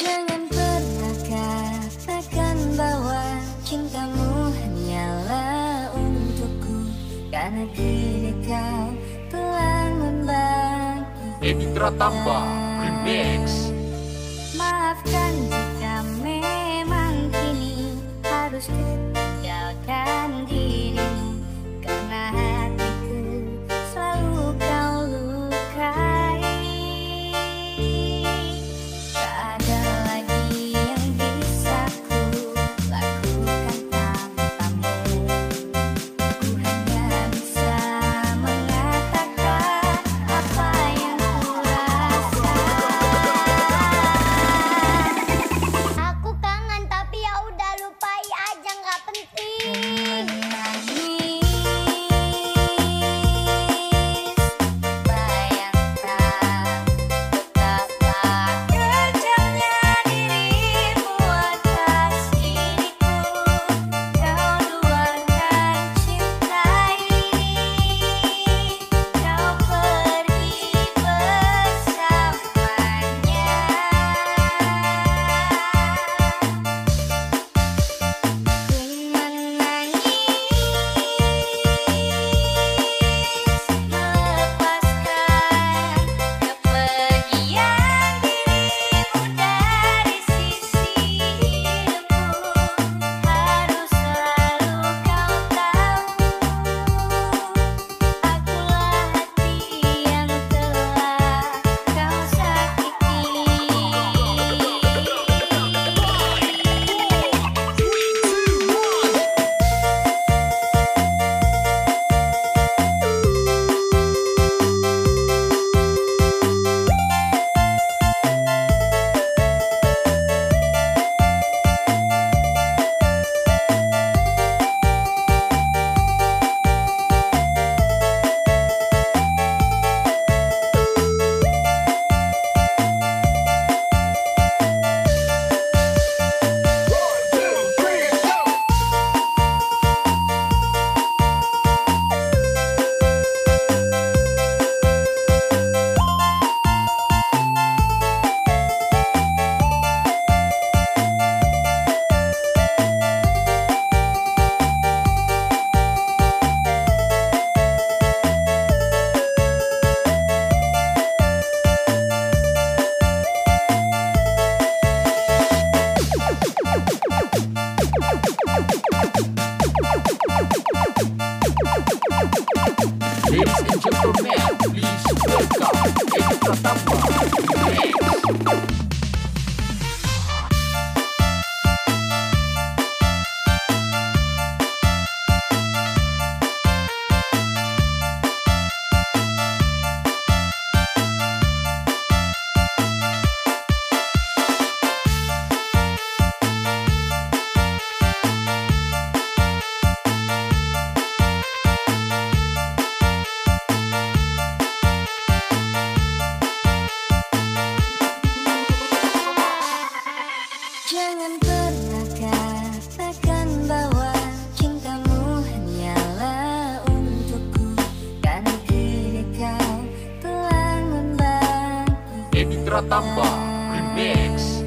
Jangan pernah katakan bahwa cintamu hanyalah untukku. Karena kini kau telah membagi Remix Ladies and gentlemen, please welcome Epitra Tambah Jangan pernah katakan bahwa cintamu hanyalah untukku. Karena kini kau telah membagi Epitra Tambah Remix